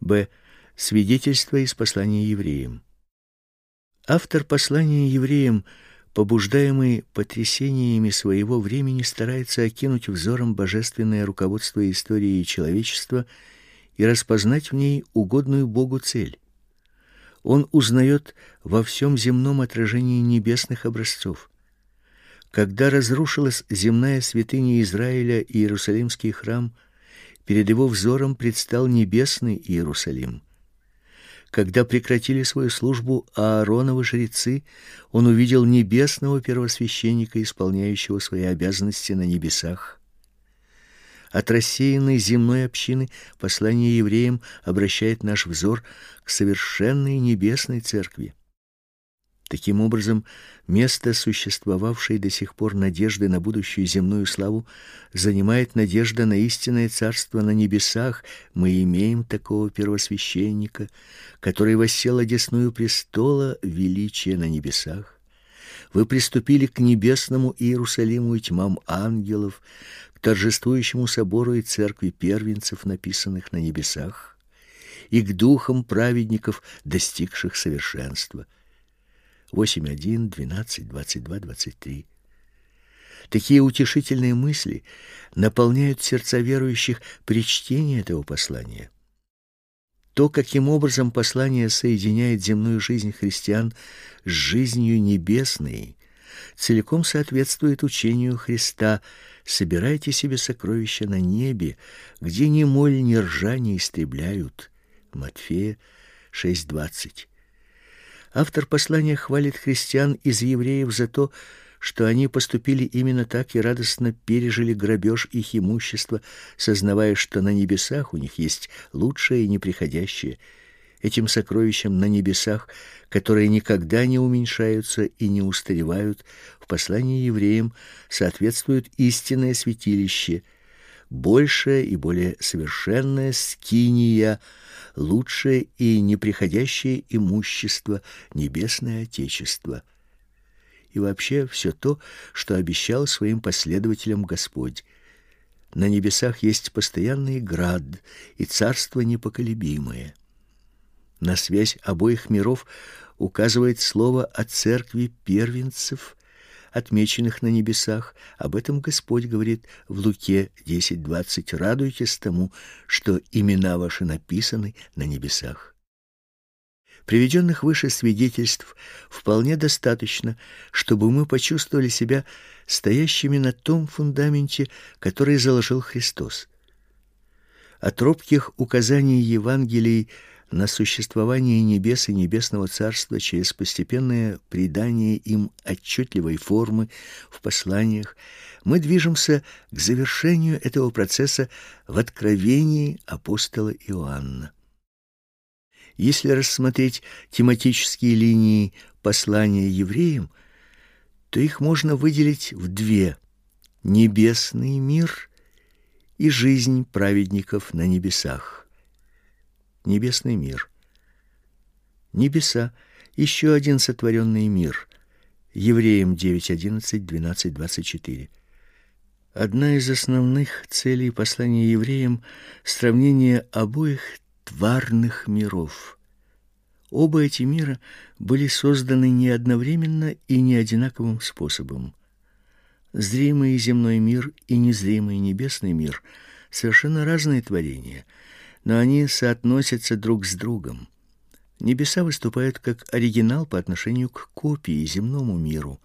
Б. Свидетельство из послания евреям. Автор послания евреям, побуждаемый потрясениями своего времени, старается окинуть взором божественное руководство истории человечества и распознать в ней угодную Богу цель. Он узнает во всем земном отражении небесных образцов. Когда разрушилась земная святыня Израиля и Иерусалимский храм, перед его взором предстал небесный Иерусалим. Когда прекратили свою службу Аароновы жрецы, он увидел небесного первосвященника, исполняющего свои обязанности на небесах. От рассеянной земной общины послание евреям обращает наш взор к совершенной небесной церкви. Таким образом, место существовавшей до сих пор надежды на будущую земную славу занимает надежда на истинное царство на небесах. Мы имеем такого первосвященника, который воссел одесную престола величия на небесах. Вы приступили к небесному Иерусалиму и тьмам ангелов, к торжествующему собору и церкви первенцев, написанных на небесах, и к духам праведников, достигших совершенства. 8.1, 12, 22, 23. Такие утешительные мысли наполняют сердца верующих при чтении этого послания. То, каким образом послание соединяет земную жизнь христиан с жизнью небесной, целиком соответствует учению Христа «Собирайте себе сокровища на небе, где ни моль, ни ржа не истребляют». Матфея 6.20. Автор послания хвалит христиан из евреев за то, что они поступили именно так и радостно пережили грабеж их имущества, сознавая, что на небесах у них есть лучшее и неприходящее. Этим сокровищем на небесах, которые никогда не уменьшаются и не устаревают, в послании евреям соответствует истинное святилище – большее и более совершенное скиния, лучшее и неприходящее имущество небесное отечество. И вообще все то, что обещал своим последователям Господь. На небесах есть постоянный град и царство непоколебимое. На связь обоих миров указывает слово о церкви первенцев отмеченных на небесах. Об этом Господь говорит в Луке 10:20: "Радуйтесь тому, что имена ваши написаны на небесах". Приведенных выше свидетельств вполне достаточно, чтобы мы почувствовали себя стоящими на том фундаменте, который заложил Христос. От робких указаний Евангелий на существование небес и небесного царства через постепенное придание им отчетливой формы в посланиях, мы движемся к завершению этого процесса в откровении апостола Иоанна. Если рассмотреть тематические линии послания евреям, то их можно выделить в две: небесный мир и жизнь праведников на небесах небесный мир. Небеса еще один сотворенный мир. Евреям 9:11, 12:24. Одна из основных целей послания евреям сравнение обоих тварных миров. Оба эти мира были созданы не одновременно и не одинаковым способом. Зримый земной мир и незримый небесный мир совершенно разные творения — но они соотносятся друг с другом. Небеса выступают как оригинал по отношению к копии земному миру.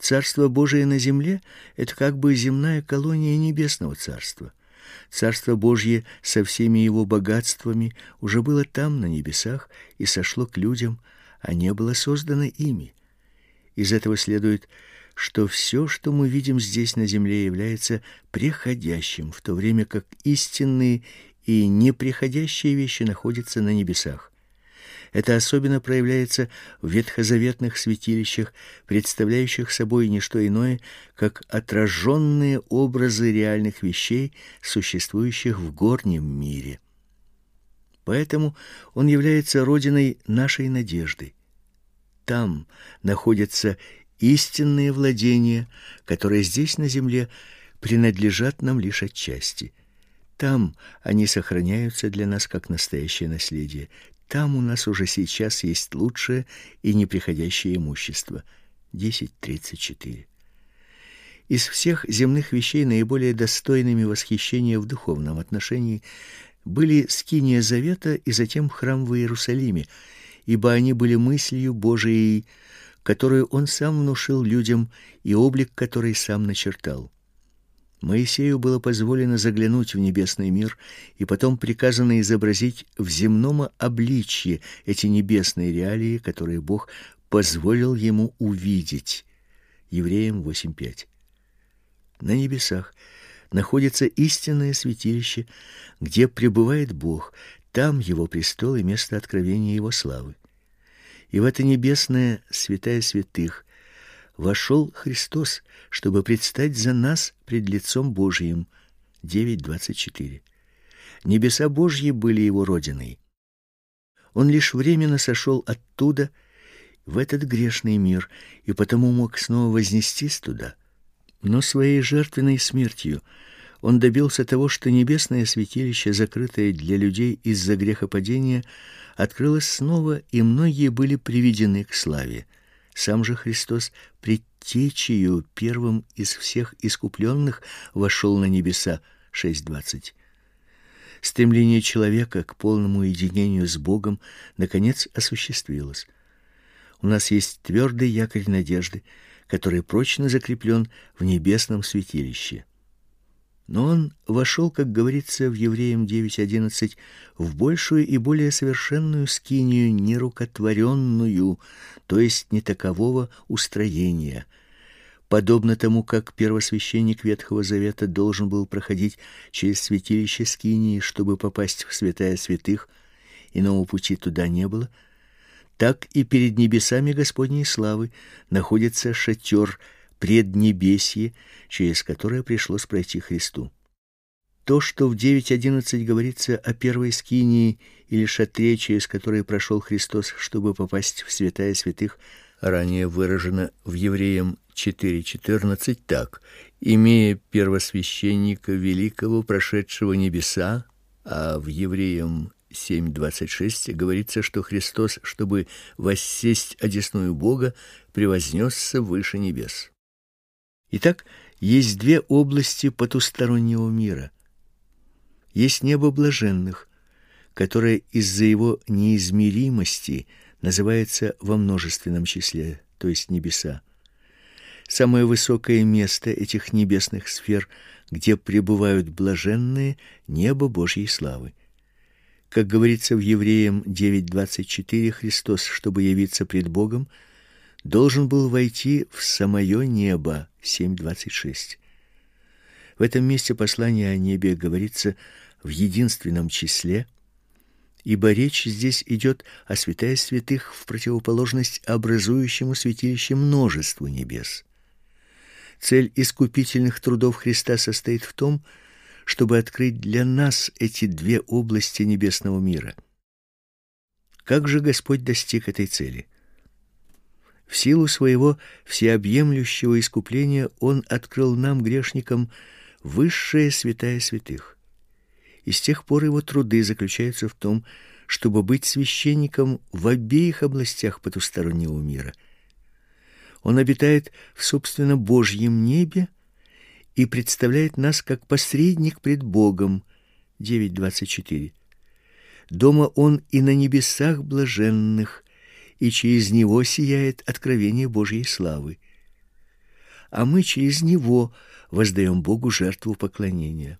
Царство Божие на земле это как бы земная колония небесного царства. Царство Божье со всеми его богатствами уже было там на небесах и сошло к людям, а не было создано ими. Из этого следует, что все, что мы видим здесь на земле, является преходящим, в то время как истинные и неприходящие вещи находятся на небесах. Это особенно проявляется в ветхозаветных святилищах, представляющих собой не что иное, как отраженные образы реальных вещей, существующих в горнем мире. Поэтому он является родиной нашей надежды. Там находятся истинные владения, которые здесь на земле принадлежат нам лишь отчасти – Там они сохраняются для нас как настоящее наследие. Там у нас уже сейчас есть лучшее и неприходящее имущество. 10.34. Из всех земных вещей наиболее достойными восхищения в духовном отношении были скиния завета и затем храм в Иерусалиме, ибо они были мыслью Божией, которую он сам внушил людям и облик который сам начертал. Моисею было позволено заглянуть в небесный мир и потом приказано изобразить в земном обличье эти небесные реалии, которые Бог позволил ему увидеть. Евреям 8:5. На небесах находится истинное святилище, где пребывает Бог, там его престол и место откровения его славы. И в это небесное святая святых вошел Христос, чтобы предстать за нас пред лицом Божиим. 9:24. Небеса Божьи были его родиной. Он лишь временно сошел оттуда в этот грешный мир и потому мог снова вознестись туда. Но своей жертвенной смертью он добился того, что небесное святилище, закрытое для людей из-за грехопадения, открылось снова, и многие были приведены к славе. Сам же Христос предтечею первым из всех искупленных вошел на небеса 6:20. Стремление человека к полному единению с Богом наконец осуществилось. У нас есть твердый якорь надежды, который прочно закреплен в небесном святилище. Но он вошел, как говорится в Евреям 9:11, в большую и более совершенную скинию, нерукотворенную, то есть не такового устроения. Подобно тому, как первосвященник Ветхого Завета должен был проходить через святилище скинии, чтобы попасть в святая святых, иного пути туда не было, так и перед небесами Господней славы находится шатер преднебесье, через которое пришлось пройти Христу. То, что в 9.11 говорится о первой скинии или шатре, через который прошел Христос, чтобы попасть в святая святых, ранее выражено в Евреям 4.14 так: имея первосвященника великого, прошедшего небеса, а в Евреям 7:26 говорится, что Христос, чтобы воссесть одесную Бога, превознесся выше небес. Итак, есть две области потустороннего мира. Есть небо блаженных, которое из-за его неизмеримости называется во множественном числе, то есть небеса. Самое высокое место этих небесных сфер, где пребывают блаженные, небо Божьей славы. Как говорится в Евреям 9:24, Христос, чтобы явиться пред Богом, должен был войти в самое небо 7:26. В этом месте послания о небе говорится в единственном числе, ибо речь здесь идет о святая святых в противоположность образующему святилище множеству небес. Цель искупительных трудов Христа состоит в том, чтобы открыть для нас эти две области небесного мира. Как же Господь достиг этой цели? В силу своего всеобъемлющего искупления он открыл нам грешникам высшее святая святых. И с тех пор его труды заключаются в том, чтобы быть священником в обеих областях потустороннего мира. Он обитает в собственно Божьем небе и представляет нас как посредник пред Богом. 9:24. Дома он и на небесах блаженных, и через него сияет откровение Божьей славы. А мы через него воздаем Богу жертву поклонения.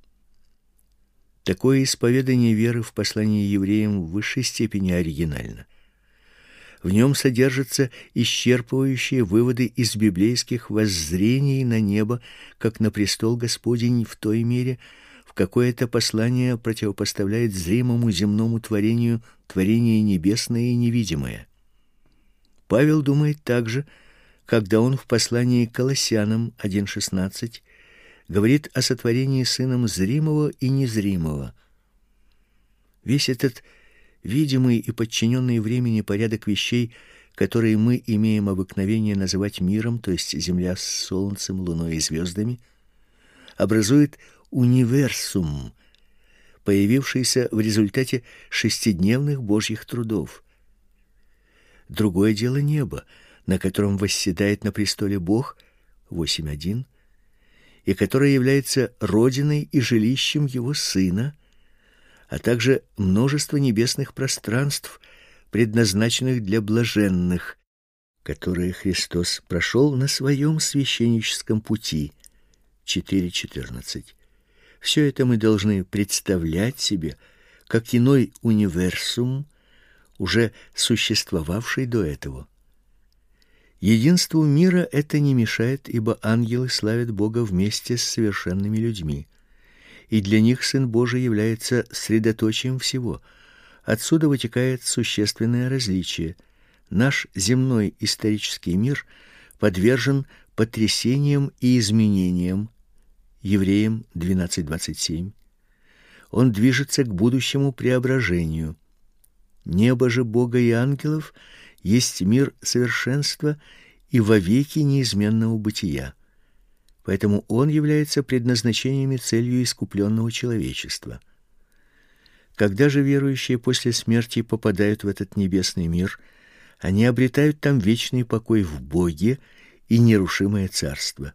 Такое исповедание веры в послании евреям в высшей степени оригинально. В нем содержатся исчерпывающие выводы из библейских воззрений на небо, как на престол Господень в той мере, в какой это послание противопоставляет зримому земному творению творение небесное и невидимое. Павел думает также, когда он в послании к Колоссянам 1:16 говорит о сотворении сыном зримого и незримого. Весь этот видимый и подчиненный времени порядок вещей, которые мы имеем обыкновение называть миром, то есть земля с солнцем, луной и звездами, образует универсум, появившийся в результате шестидневных божьих трудов. Другое дело небо, на котором восседает на престоле Бог 8.1, и которое является родиной и жилищем его сына, а также множество небесных пространств, предназначенных для блаженных, которые Христос прошел на своем священническом пути. 4.14. Все это мы должны представлять себе как иной универсум, уже существовавший до этого. Единству мира это не мешает, ибо ангелы славят Бога вместе с совершенными людьми, и для них Сын Божий является средоточием всего. Отсюда вытекает существенное различие. Наш земной исторический мир подвержен потрясениям и изменениям. Евреям 12:27. Он движется к будущему преображению. Небо же Бога и ангелов есть мир совершенства и вовеки неизменного бытия. Поэтому он является предназначением и целью искупленного человечества. Когда же верующие после смерти попадают в этот небесный мир, они обретают там вечный покой в Боге и нерушимое царство.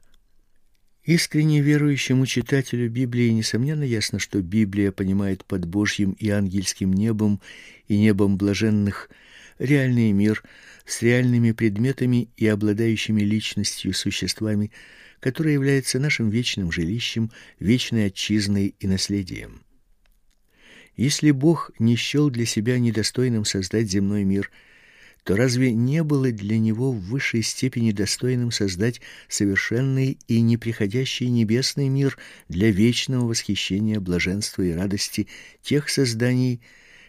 Искренне верующему читателю Библии несомненно ясно, что Библия понимает под Божьим и ангельским небом и небом блаженных реальный мир с реальными предметами и обладающими личностью существами, который является нашим вечным жилищем, вечной отчизной и наследием. Если Бог не счел для себя недостойным создать земной мир – то разве не было для него в высшей степени достойным создать совершенный и неприходящий небесный мир для вечного восхищения, блаженства и радости тех созданий,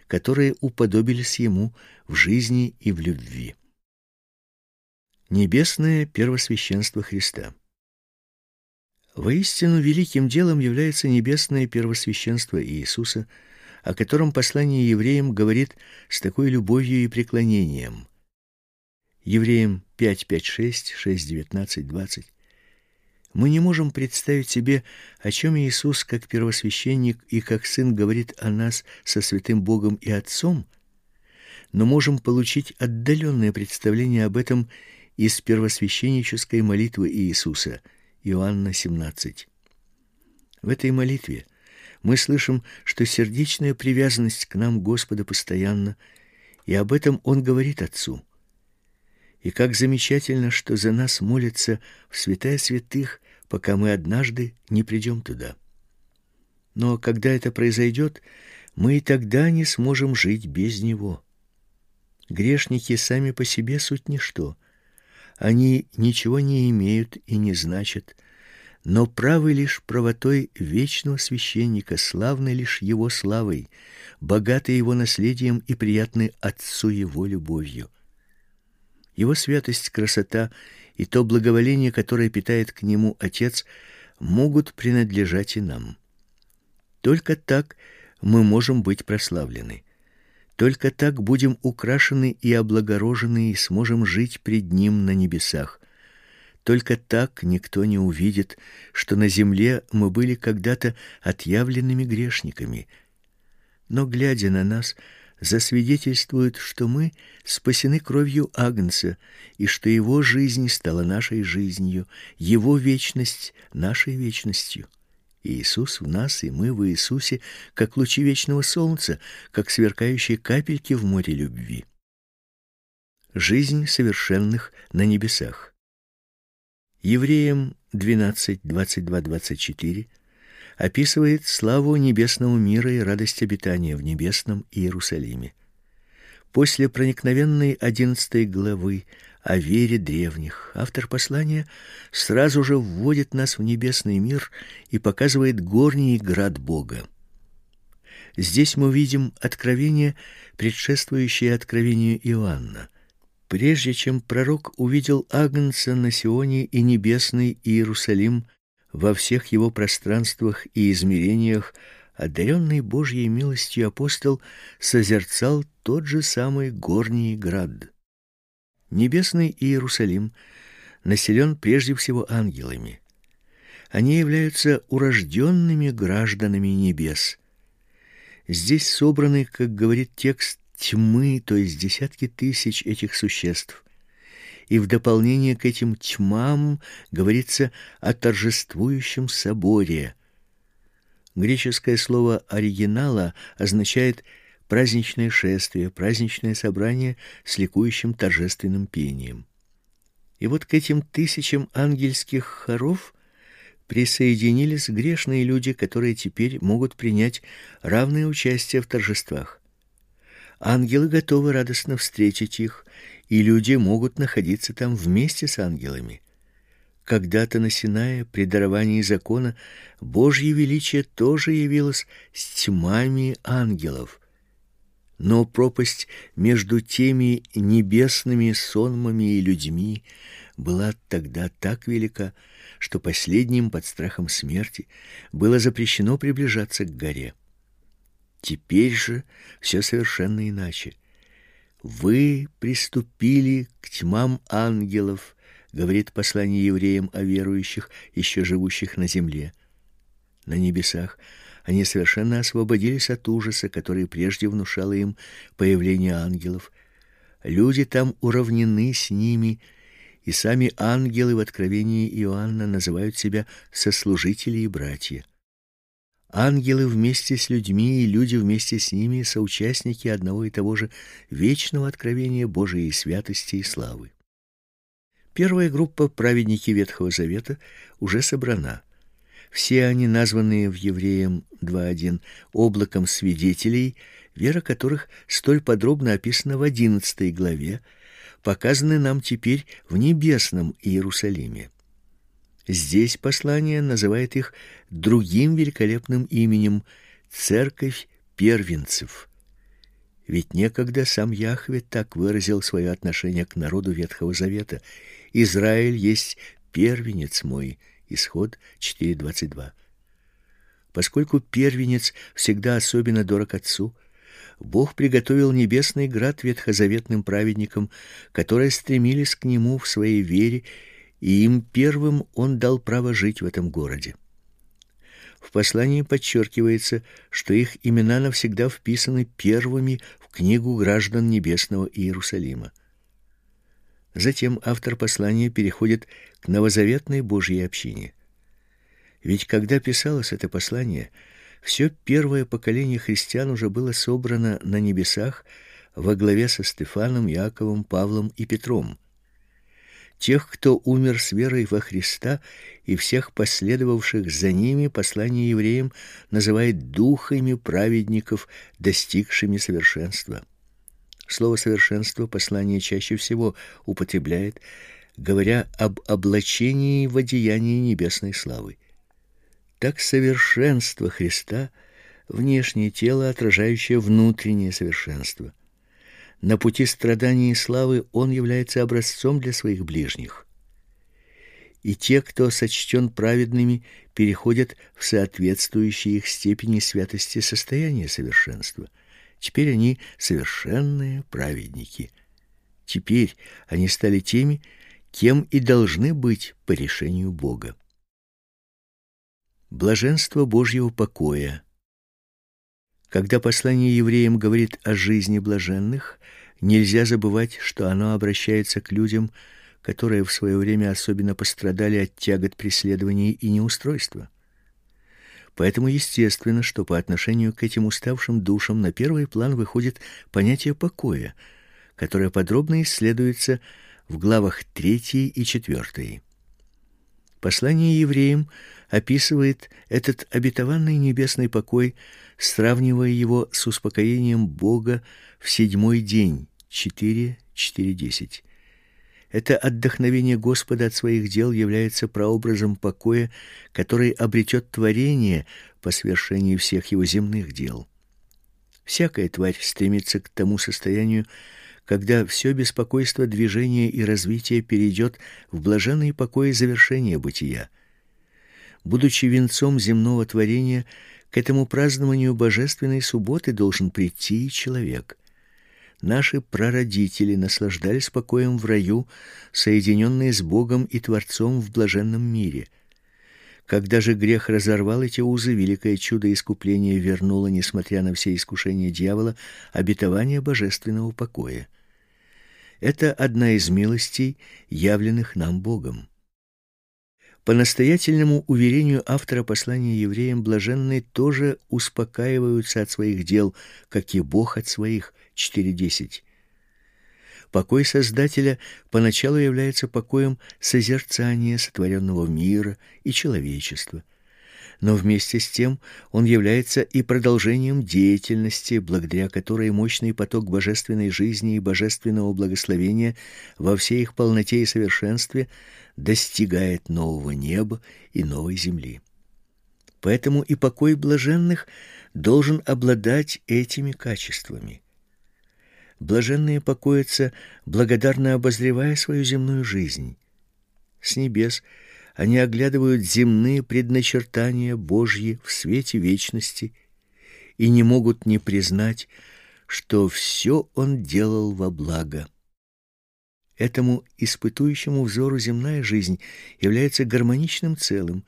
которые уподобились ему в жизни и в любви? Небесное первосвященство Христа. Воистину великим делом является небесное первосвященство Иисуса – о котором послание евреям говорит с такой любовью и преклонением. Евреям 5:5-6, 6:19-20. Мы не можем представить себе, о чем Иисус как первосвященник и как сын говорит о нас со святым Богом и Отцом, но можем получить отдаленное представление об этом из первосвященнической молитвы Иисуса Иоанна 17. В этой молитве мы слышим, что сердечная привязанность к нам Господа постоянна, и об этом он говорит Отцу. И как замечательно, что за нас молятся в святая святых, пока мы однажды не придем туда. Но когда это произойдет, мы и тогда не сможем жить без него. Грешники сами по себе суть ничто. Они ничего не имеют и не значат, но правы лишь правотой вечного священника, славны лишь его славой, богаты его наследием и приятны отцу его любовью. Его святость, красота и то благоволение, которое питает к нему Отец, могут принадлежать и нам. Только так мы можем быть прославлены. Только так будем украшены и облагорожены и сможем жить пред ним на небесах. Только так никто не увидит, что на земле мы были когда-то отъявленными грешниками. Но глядя на нас, засвидетельствуют, что мы спасены кровью Агнца, и что его жизнь стала нашей жизнью, его вечность нашей вечностью. Иисус в нас, и мы в Иисусе, как лучи вечного солнца, как сверкающие капельки в море любви. Жизнь совершенных на небесах. Евреям 12, 22, 24 описывает славу небесного мира и радость обитания в небесном Иерусалиме. После проникновенной 11 главы о вере древних автор послания сразу же вводит нас в небесный мир и показывает горний град Бога. Здесь мы видим откровение, предшествующее откровению Иоанна. Прежде чем пророк увидел Агнца на Сионе и небесный Иерусалим во всех его пространствах и измерениях, одаренный Божьей милостью апостол созерцал тот же самый горний град. Небесный Иерусалим населен прежде всего ангелами. Они являются урожденными гражданами небес. Здесь собраны, как говорит текст, тьмы, то есть десятки тысяч этих существ. И в дополнение к этим тьмам говорится о торжествующем соборе. Греческое слово оригинала означает праздничное шествие, праздничное собрание с ликующим торжественным пением. И вот к этим тысячам ангельских хоров присоединились грешные люди, которые теперь могут принять равное участие в торжествах. Ангелы готовы радостно встретить их, и люди могут находиться там вместе с ангелами. Когда-то на Синае при даровании закона Божье величие тоже явилось с тьмами ангелов. Но пропасть между теми небесными сонмами и людьми была тогда так велика, что последним под страхом смерти было запрещено приближаться к горе. Теперь же все совершенно иначе. Вы приступили к тьмам ангелов, говорит послание евреям о верующих, еще живущих на земле. На небесах они совершенно освободились от ужаса, который прежде внушало им появление ангелов. Люди там уравнены с ними, и сами ангелы в Откровении Иоанна называют себя сослужители и братья. Ангелы вместе с людьми и люди вместе с ними соучастники одного и того же вечного откровения Божией святости и славы. Первая группа праведники Ветхого Завета уже собрана. Все они, названные в Евреям 2:1 облаком свидетелей, вера которых столь подробно описана в 11 главе, показаны нам теперь в небесном Иерусалиме. Здесь послание называет их другим великолепным именем церковь первенцев. Ведь некогда сам Яхве так выразил свое отношение к народу Ветхого Завета: Израиль есть первенец мой. Исход 4:22. Поскольку первенец всегда особенно дорог отцу, Бог приготовил небесный град ветхозаветным праведникам, которые стремились к нему в своей вере и им первым он дал право жить в этом городе. В послании подчеркивается, что их имена навсегда вписаны первыми в книгу граждан небесного Иерусалима. Затем автор послания переходит к новозаветной Божьей общине. Ведь когда писалось это послание, все первое поколение христиан уже было собрано на небесах во главе со Стефаном, Иаковом, Павлом и Петром тех, кто умер с верой во Христа, и всех последовавших за ними, послание евреям называет духами праведников, достигшими совершенства. Слово совершенство послание чаще всего употребляет, говоря об облачении в одеянии небесной славы. Так совершенство Христа внешнее тело, отражающее внутреннее совершенство. На пути страданий и славы он является образцом для своих ближних. И те, кто сочтен праведными, переходят в соответствующие их степени святости состояние совершенства. Теперь они совершенные праведники. Теперь они стали теми, кем и должны быть по решению Бога. Блаженство Божьего покоя когда послание евреям говорит о жизни блаженных, нельзя забывать, что оно обращается к людям, которые в свое время особенно пострадали от тягот преследований и неустройства. Поэтому естественно, что по отношению к этим уставшим душам на первый план выходит понятие покоя, которое подробно исследуется в главах 3 и 4. Послание евреям описывает этот обетованный небесный покой, сравнивая его с успокоением Бога в седьмой день 4:4:10. Это отдохновение Господа от своих дел является прообразом покоя, который обретет творение по свершении всех его земных дел. Всякая тварь стремится к тому состоянию, когда все беспокойство движения и развития перейдет в блаженный покой завершения бытия. Будучи венцом земного творения, к этому празднованию божественной субботы должен прийти человек. Наши прародители наслаждались покоем в раю, соединенные с Богом и Творцом в блаженном мире. Когда же грех разорвал эти узы, великое чудо искупления вернуло, несмотря на все искушения дьявола, обетование божественного покоя. Это одна из милостей, явленных нам Богом. По настоятельному уверению автора послания евреям, блаженные тоже успокаиваются от своих дел, как и Бог от своих. 4:10. Покой Создателя поначалу является покоем созерцания сотворенного мира и человечества, но вместе с тем он является и продолжением деятельности, благодаря которой мощный поток божественной жизни и божественного благословения во всей их полноте и совершенстве достигает нового неба и новой земли. Поэтому и покой блаженных должен обладать этими качествами. Блаженные покоятся, благодарно обозревая свою земную жизнь. С небес они оглядывают земные предначертания Божьи в свете вечности и не могут не признать, что все он делал во благо. Этому испытующему взору земная жизнь является гармоничным целым,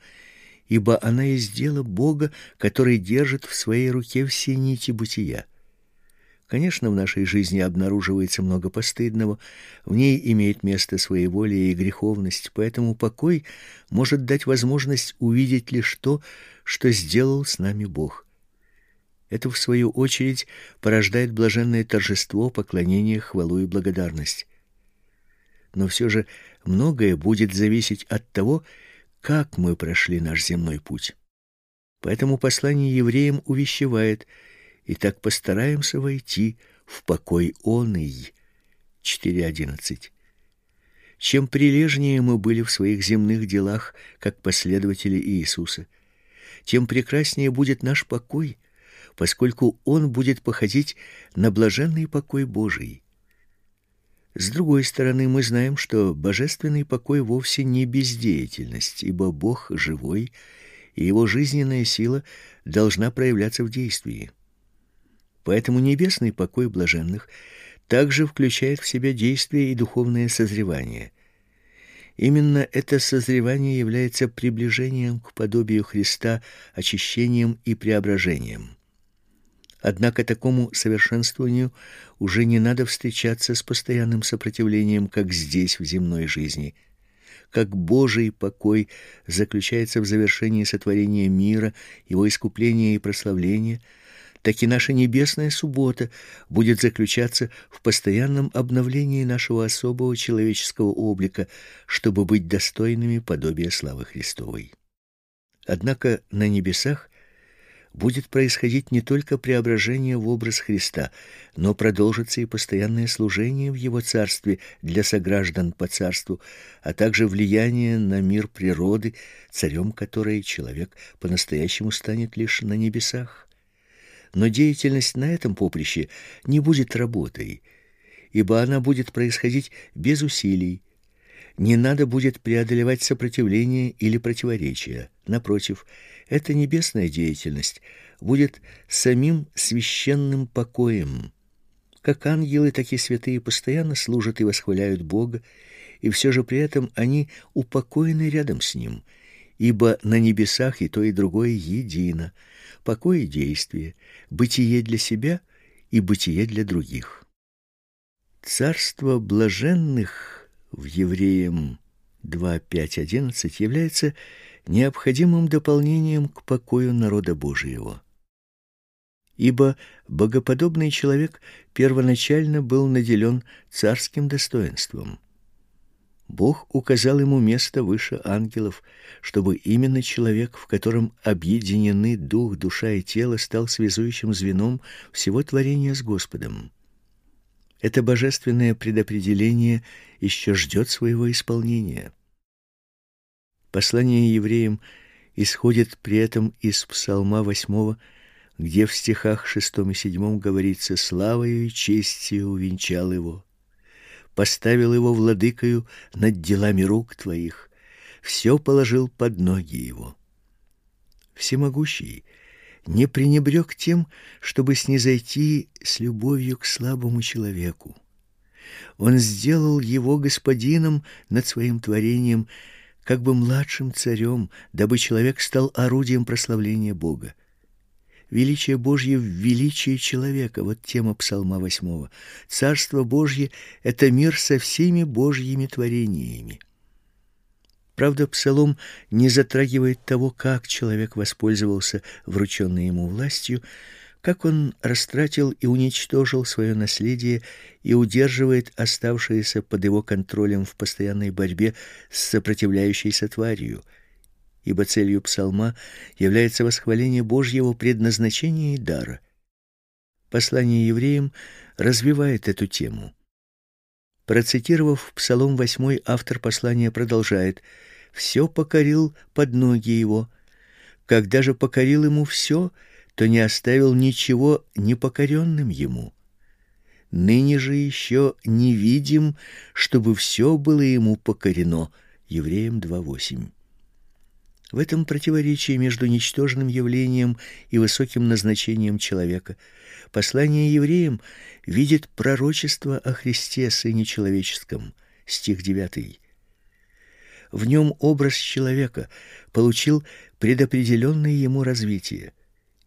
ибо она есть дело Бога, который держит в своей руке все нити бытия. Конечно, в нашей жизни обнаруживается много постыдного, в ней имеет место своеволие и греховность, поэтому покой может дать возможность увидеть лишь то, что сделал с нами Бог. Это в свою очередь порождает блаженное торжество, поклонение, хвалу и благодарность. Но все же многое будет зависеть от того, как мы прошли наш земной путь. Поэтому послание евреям увещевает – и так постараемся войти в покой оный. 4.11. Чем прилежнее мы были в своих земных делах, как последователи Иисуса, тем прекраснее будет наш покой, поскольку он будет походить на блаженный покой Божий. С другой стороны, мы знаем, что божественный покой вовсе не бездеятельность, ибо Бог живой, и его жизненная сила должна проявляться в действии. Поэтому небесный покой блаженных также включает в себя действие и духовное созревание. Именно это созревание является приближением к подобию Христа, очищением и преображением. Однако такому совершенствованию уже не надо встречаться с постоянным сопротивлением, как здесь в земной жизни. Как Божий покой заключается в завершении сотворения мира, его искупления и прославления – так и наша небесная суббота будет заключаться в постоянном обновлении нашего особого человеческого облика, чтобы быть достойными подобия славы Христовой. Однако на небесах будет происходить не только преображение в образ Христа, но продолжится и постоянное служение в его царстве для сограждан по царству, а также влияние на мир природы, царем которой человек по-настоящему станет лишь на небесах но деятельность на этом поприще не будет работой, ибо она будет происходить без усилий. Не надо будет преодолевать сопротивление или противоречия. Напротив, эта небесная деятельность будет самим священным покоем. Как ангелы, так и святые постоянно служат и восхваляют Бога, и все же при этом они упокоены рядом с Ним, ибо на небесах и то, и другое едино — покой и действие, бытие для себя и бытие для других. Царство блаженных в Евреям 2.5.11 является необходимым дополнением к покою народа Божьего. Ибо богоподобный человек первоначально был наделен царским достоинством – Бог указал ему место выше ангелов, чтобы именно человек, в котором объединены дух, душа и тело, стал связующим звеном всего творения с Господом. Это божественное предопределение еще ждет своего исполнения. Послание евреям исходит при этом из Псалма 8, где в стихах 6 и 7 говорится: "Славою и честью увенчал его" поставил его владыкою над делами рук твоих, все положил под ноги его. Всемогущий не пренебрег тем, чтобы снизойти с любовью к слабому человеку. Он сделал его господином над своим творением, как бы младшим царем, дабы человек стал орудием прославления Бога. Величие Божье в величии человека вот тема Псалма 8. Царство Божье это мир со всеми божьими творениями. Правда, псалом не затрагивает того, как человек воспользовался врученной ему властью, как он растратил и уничтожил свое наследие и удерживает оставшееся под его контролем в постоянной борьбе с сопротивляющейся тварью. Ибо целью псалма является восхваление Божьего предназначения и дара. Послание евреям развивает эту тему. Процитировав Псалом 8, автор послания продолжает: все покорил под ноги его. Когда же покорил ему все, то не оставил ничего непокоренным ему. Ныне же еще не видим, чтобы все было ему покорено. Евреям 2:8. В этом противоречии между ничтожным явлением и высоким назначением человека послание евреям видит пророчество о Христе, сыне человеческом. Стих 9. В нем образ человека получил предопределенное ему развитие.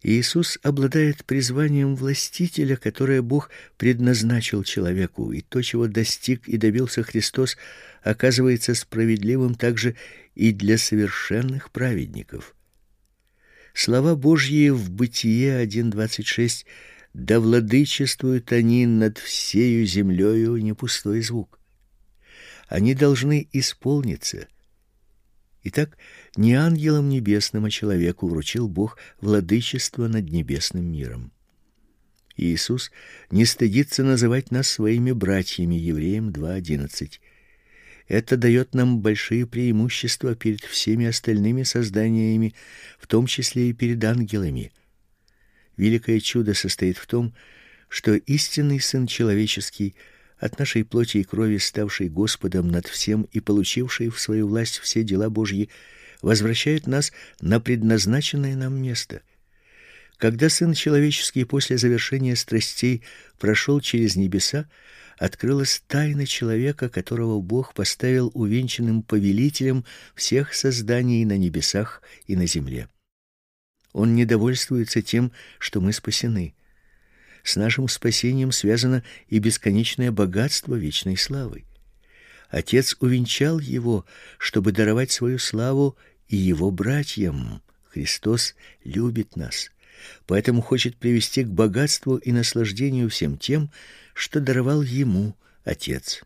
Иисус обладает призванием властителя, которое Бог предназначил человеку, и то, чего достиг и добился Христос, оказывается справедливым также и для совершенных праведников. Слова Божьи в Бытие 1:26 да владычествуют они над всею землею не пустой звук. Они должны исполниться. Итак, не ангелам небесным, а человеку вручил Бог владычество над небесным миром. Иисус не стыдится называть нас своими братьями, Евреям 2:11. Это дает нам большие преимущества перед всеми остальными созданиями, в том числе и перед ангелами. Великое чудо состоит в том, что истинный сын человеческий – от нашей плоти и крови, ставший Господом над всем и получивший в свою власть все дела Божьи, возвращает нас на предназначенное нам место. Когда сын человеческий после завершения страстей прошел через небеса, открылась тайна человека, которого Бог поставил увенчанным повелителем всех созданий на небесах и на земле. Он не довольствуется тем, что мы спасены. С нашим спасением связано и бесконечное богатство вечной славы. Отец увенчал его, чтобы даровать свою славу и его братьям. Христос любит нас, поэтому хочет привести к богатству и наслаждению всем тем, что даровал ему Отец.